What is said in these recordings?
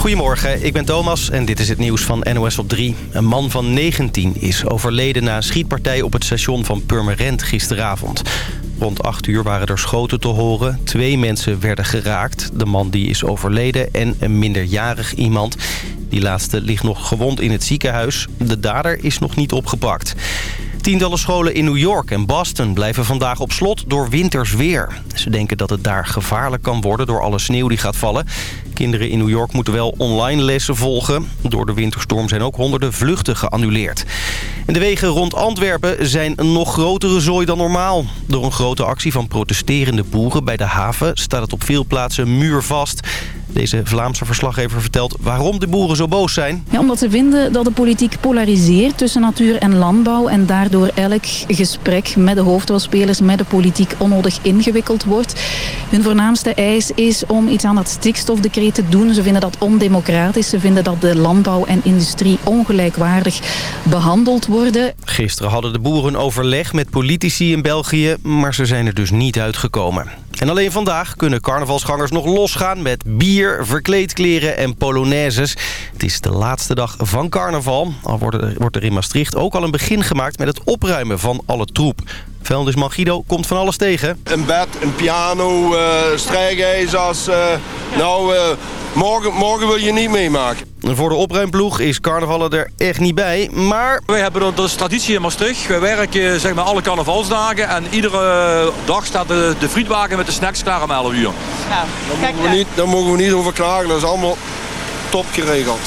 Goedemorgen, ik ben Thomas en dit is het nieuws van NOS op 3. Een man van 19 is overleden na een schietpartij op het station van Purmerend gisteravond. Rond 8 uur waren er schoten te horen. Twee mensen werden geraakt. De man die is overleden en een minderjarig iemand. Die laatste ligt nog gewond in het ziekenhuis. De dader is nog niet opgepakt. Tientallen scholen in New York en Boston blijven vandaag op slot door winters weer. Ze denken dat het daar gevaarlijk kan worden door alle sneeuw die gaat vallen. Kinderen in New York moeten wel online lessen volgen. Door de winterstorm zijn ook honderden vluchten geannuleerd. En de wegen rond Antwerpen zijn een nog grotere zooi dan normaal. Door een grote actie van protesterende boeren bij de haven staat het op veel plaatsen muurvast. Deze Vlaamse verslaggever vertelt waarom de boeren zo boos zijn. Ja, omdat ze vinden dat de politiek polariseert tussen natuur en landbouw... en daardoor elk gesprek met de hoofdrolspelers, met de politiek onnodig ingewikkeld wordt. Hun voornaamste eis is om iets aan dat stikstofdecreet te doen. Ze vinden dat ondemocratisch. Ze vinden dat de landbouw en industrie ongelijkwaardig behandeld worden. Gisteren hadden de boeren overleg met politici in België... maar ze zijn er dus niet uitgekomen. En alleen vandaag kunnen carnavalsgangers nog losgaan met bier, verkleedkleren en polonaises. Het is de laatste dag van carnaval. Al wordt er in Maastricht ook al een begin gemaakt met het opruimen van alle troep. Vuilnisman Guido komt van alles tegen. Een bed, een piano, uh, strijkijzers. Uh, nou, uh, morgen, morgen wil je niet meemaken. Voor de opruimploeg is carnaval er echt niet bij, maar... Wij hebben dat is traditie in Maastricht. Wij werken zeg maar, alle carnavalsdagen en iedere dag staat de, de frietwagen met de snacks klaar om 11 uur. Ja, daar, mogen we niet, daar mogen we niet over klagen, dat is allemaal top geregeld.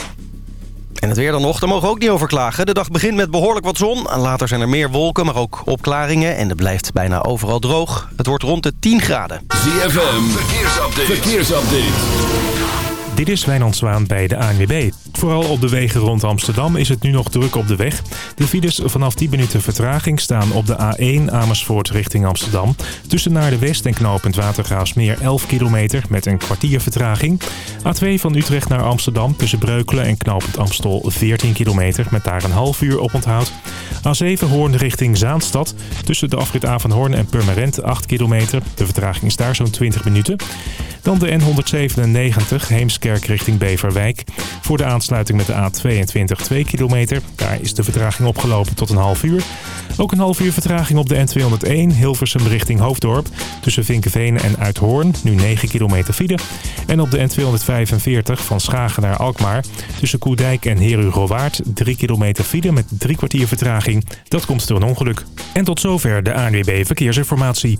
En het weer dan nog, daar mogen we ook niet over klagen. De dag begint met behoorlijk wat zon. Later zijn er meer wolken, maar ook opklaringen. En het blijft bijna overal droog. Het wordt rond de 10 graden. ZFM, verkeersupdate. verkeersupdate. Dit is Wijnand Zwaan bij de ANWB. Vooral op de wegen rond Amsterdam is het nu nog druk op de weg. De files vanaf 10 minuten vertraging staan op de A1 Amersfoort richting Amsterdam. Tussen naar de West en knooppunt Watergraafsmeer 11 kilometer met een kwartier vertraging. A2 van Utrecht naar Amsterdam tussen Breukelen en knooppunt Amstel 14 kilometer met daar een half uur op onthoud. A7 Hoorn richting Zaanstad tussen de afrit A van Hoorn en Purmerend 8 kilometer. De vertraging is daar zo'n 20 minuten. Dan de N197 Heemskerk richting Beverwijk. Voor de aansluiting met de A22 2 kilometer. Daar is de vertraging opgelopen tot een half uur. Ook een half uur vertraging op de N201 Hilversum richting Hoofddorp. Tussen Vinkenveen en Uithoorn, nu 9 kilometer file. En op de N245 van Schagen naar Alkmaar. Tussen Koedijk en Herugowaard 3 kilometer file met drie kwartier vertraging. Dat komt door een ongeluk. En tot zover de ANWB Verkeersinformatie.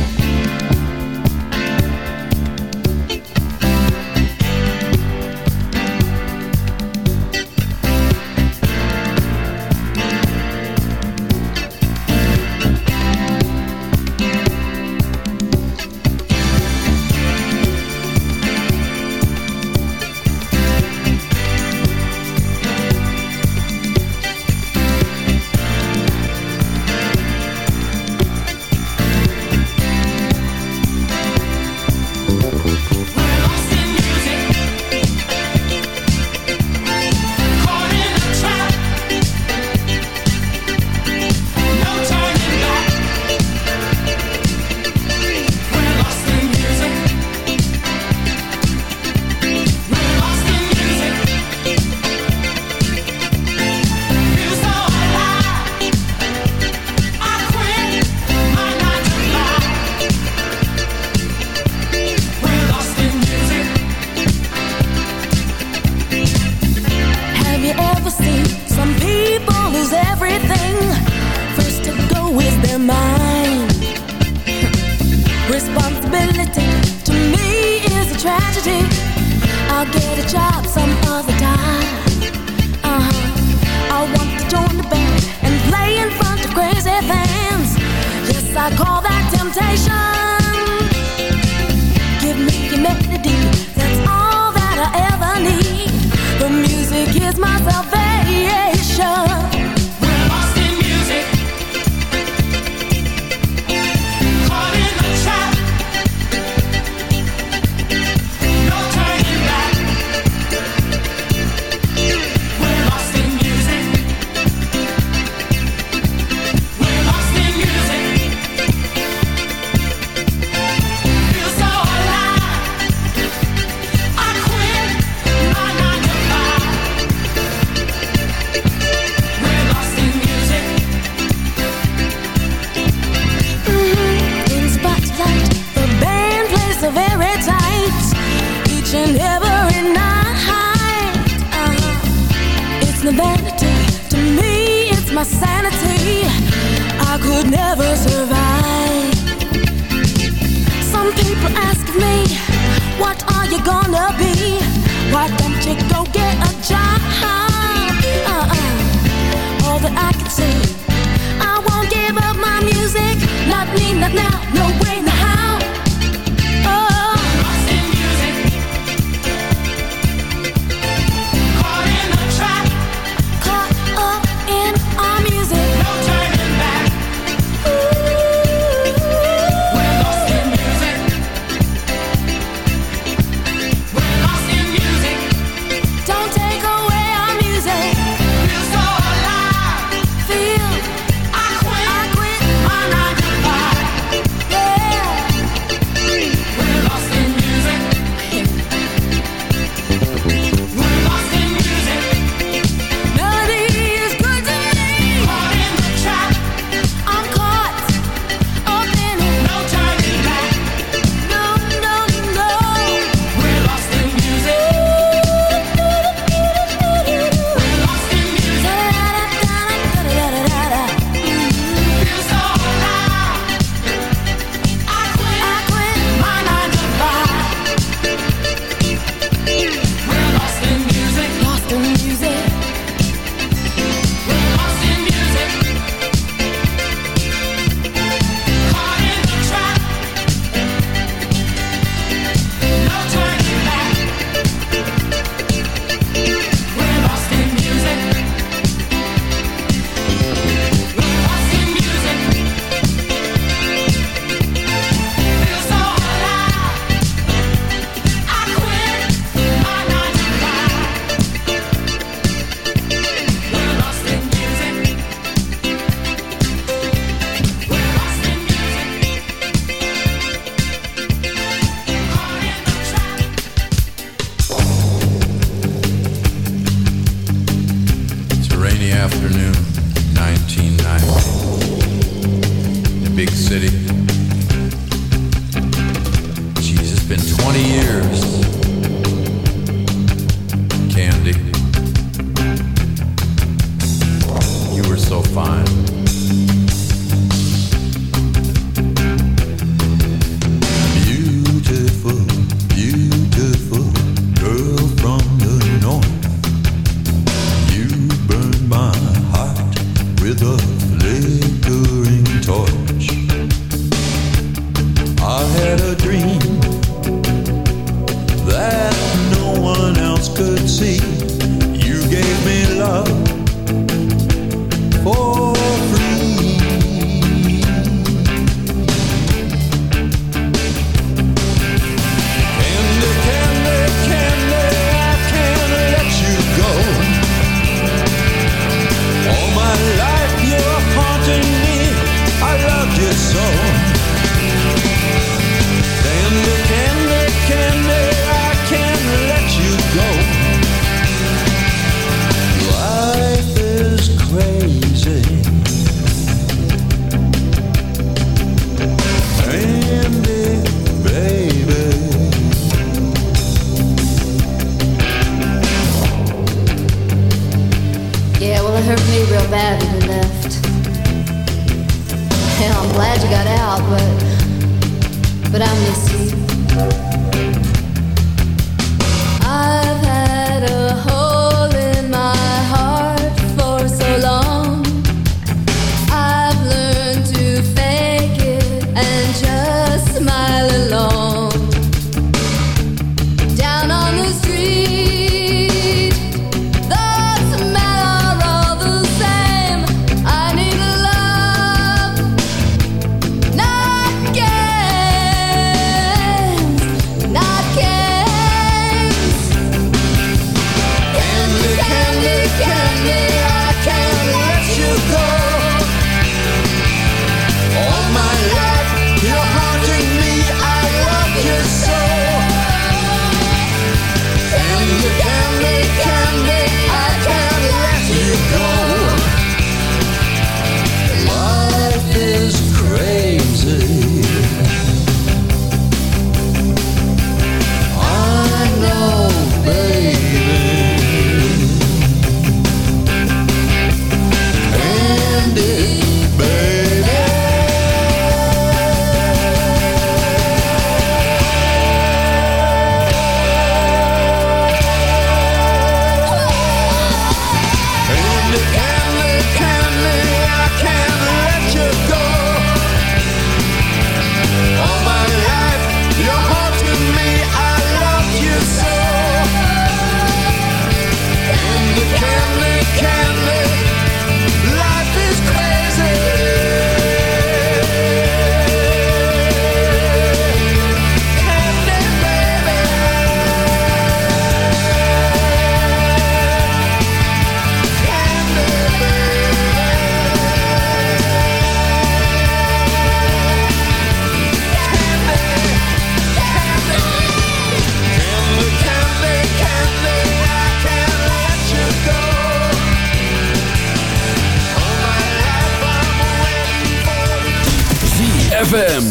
ZFM.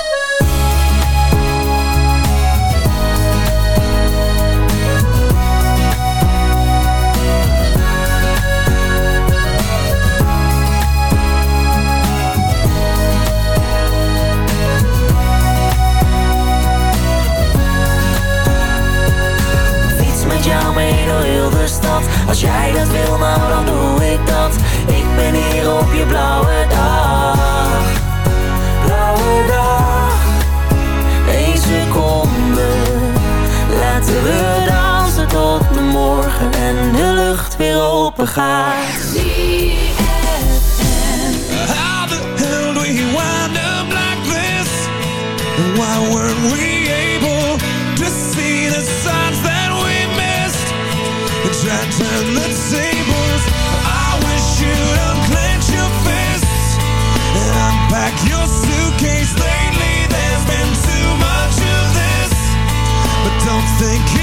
Als jij dat wil, nou dan doe ik dat. Ik ben hier op je blauwe dag. Blauwe dag. Eén seconde. Laten we dansen tot de morgen En de lucht weer open gaat. How the hell do we wind up like this? Why weren't we Thank you.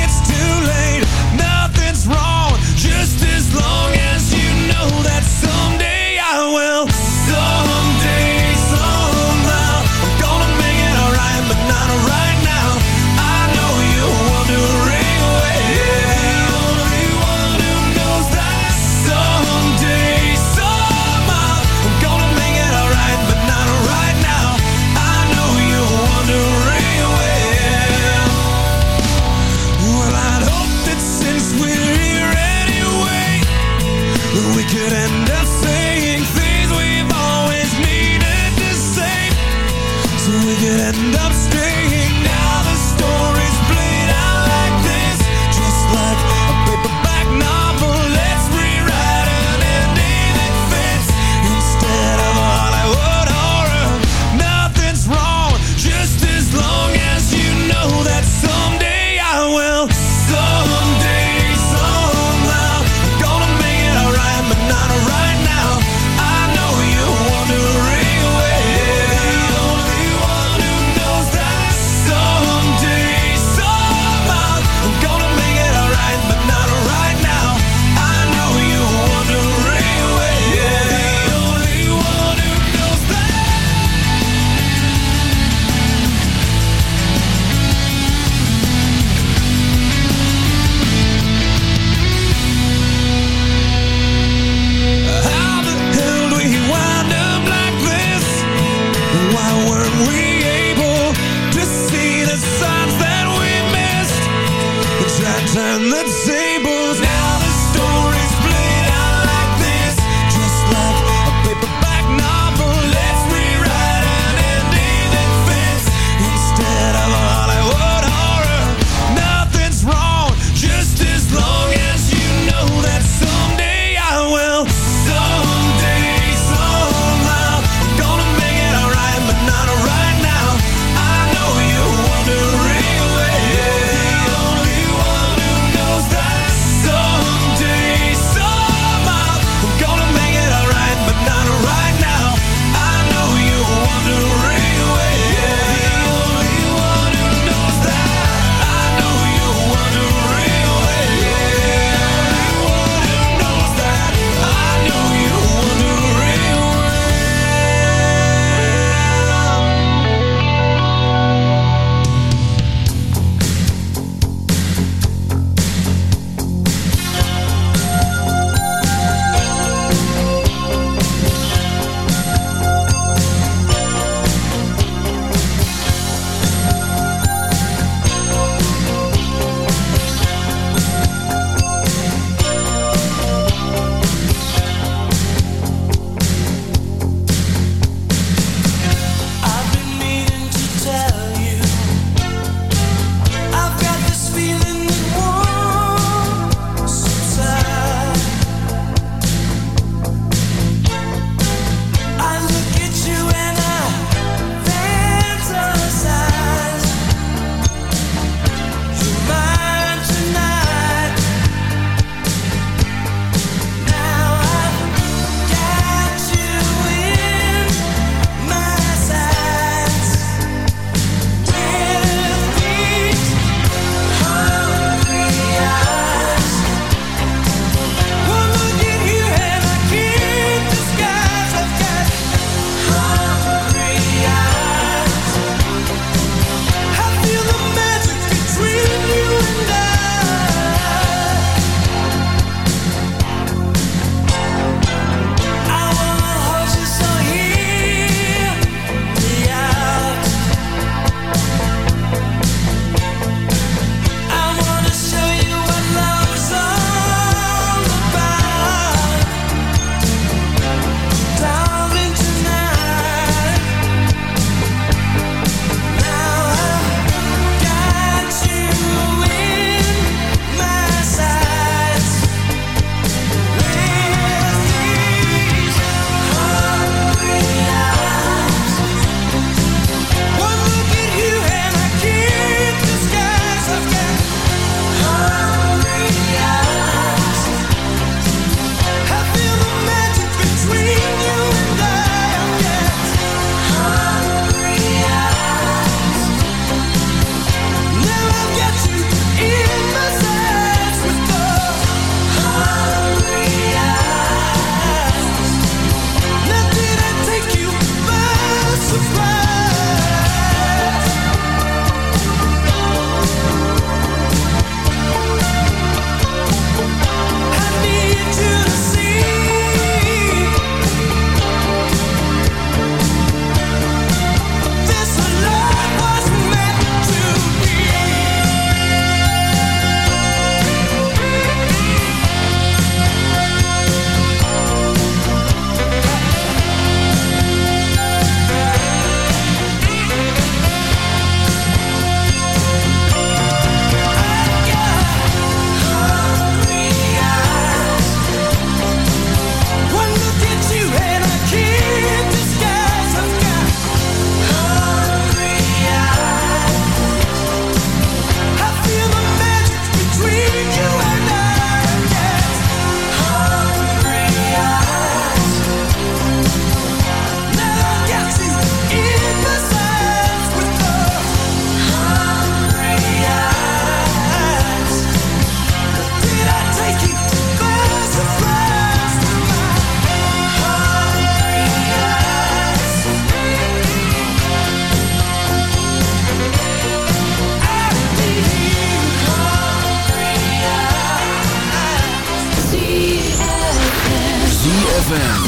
ZFM.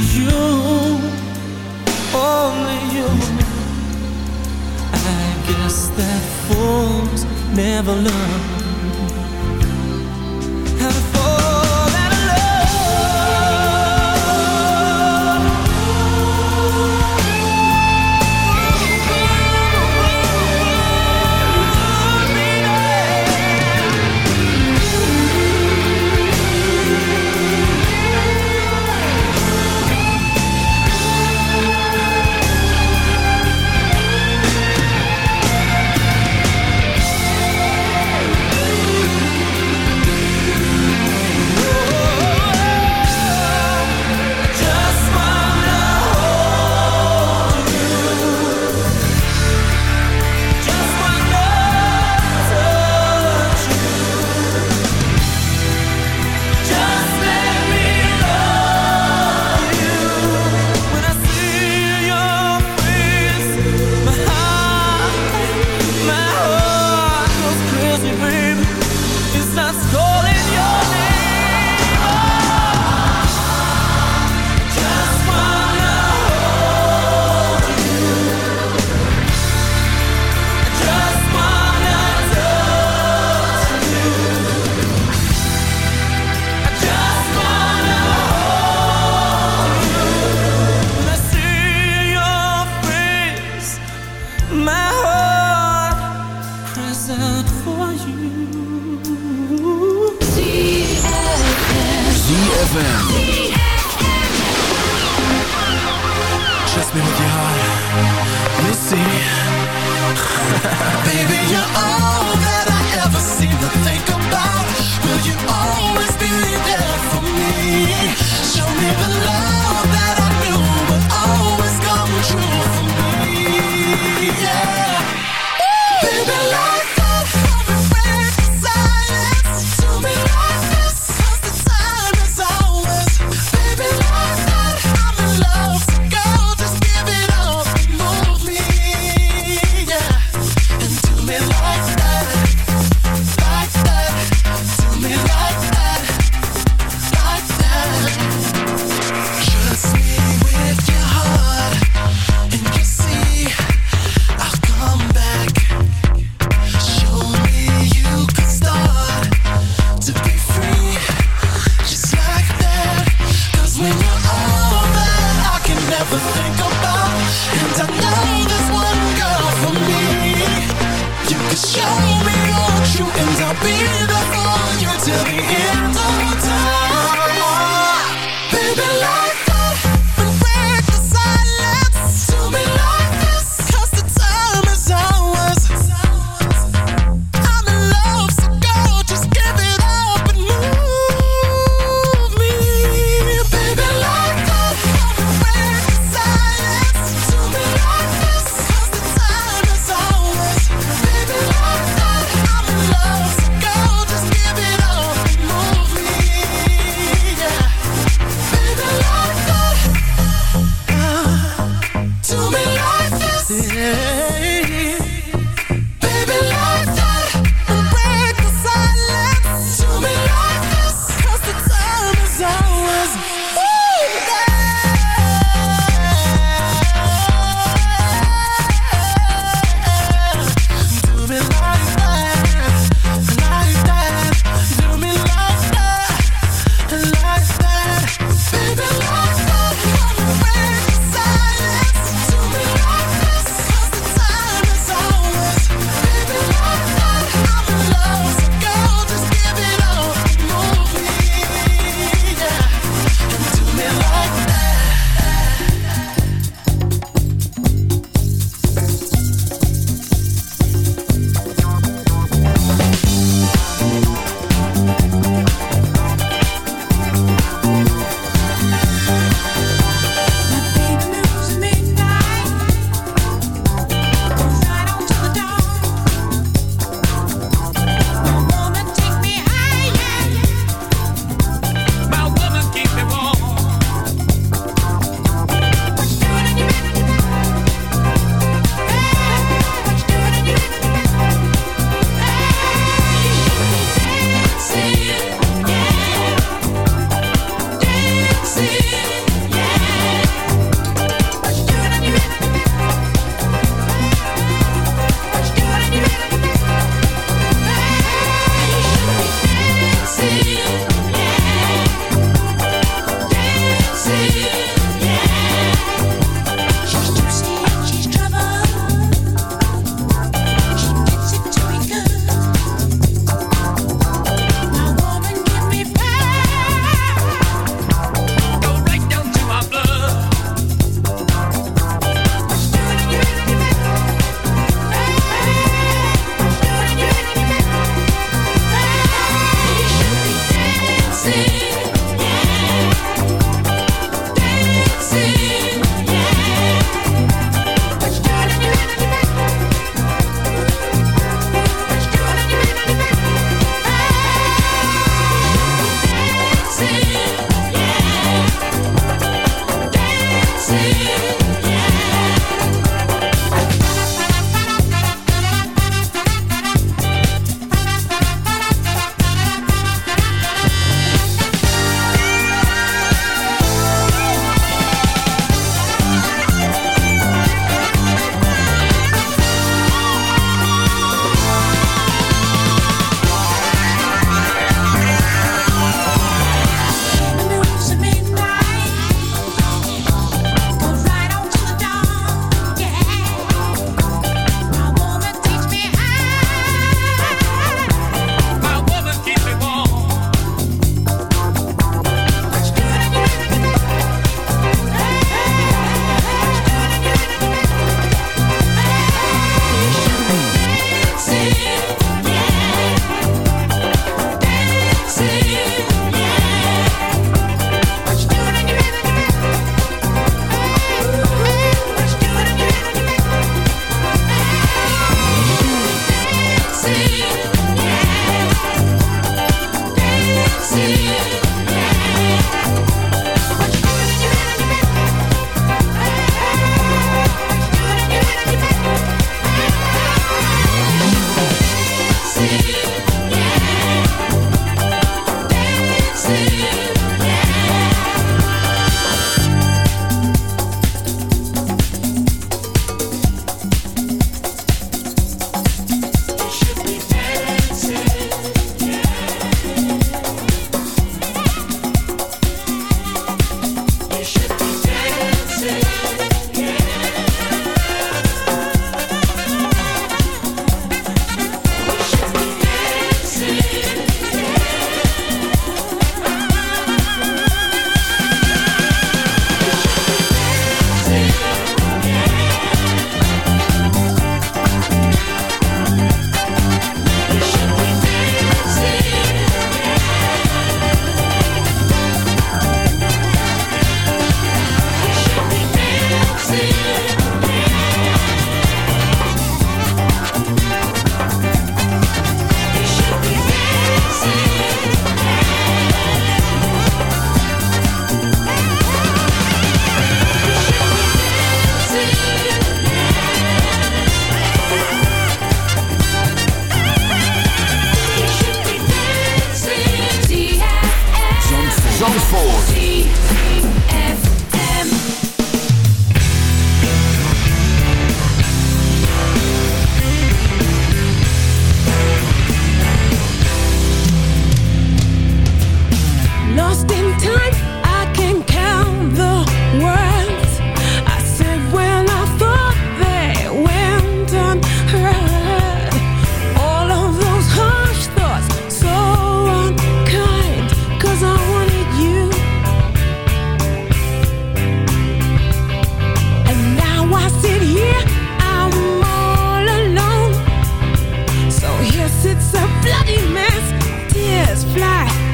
You, only you. I guess that fools never learn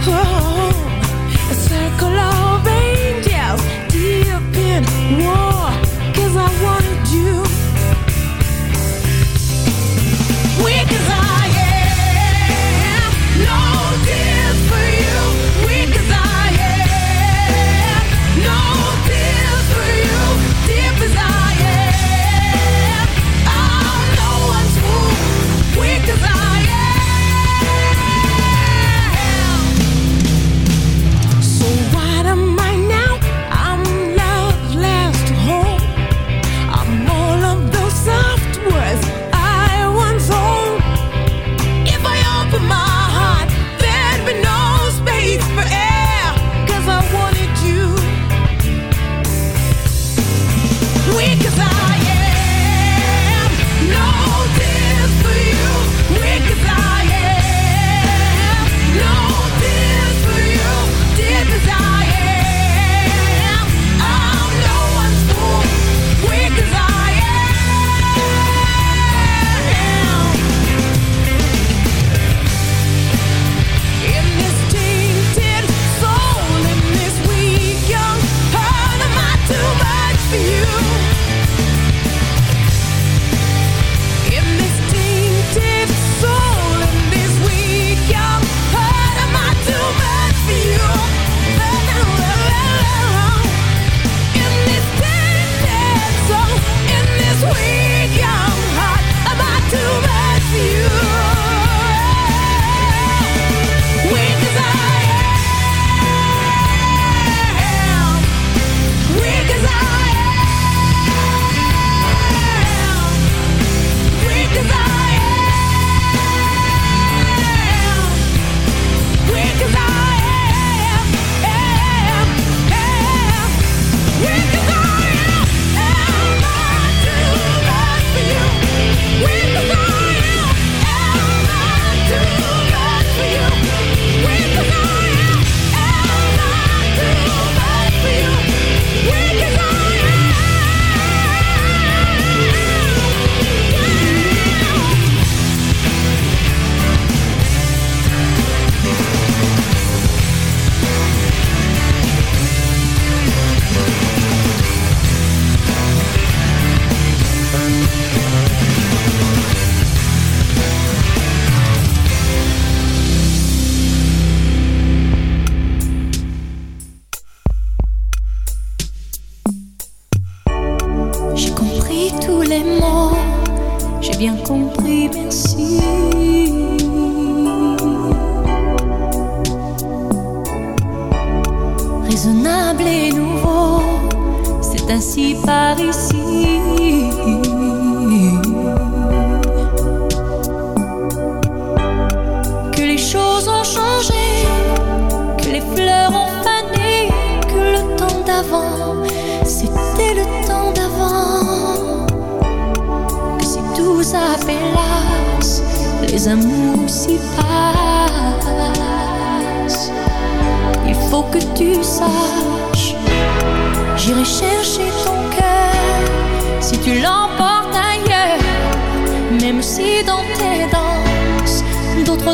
close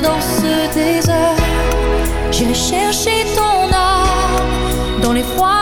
dans ce désert. j'ai cherché ton âme dans les froids.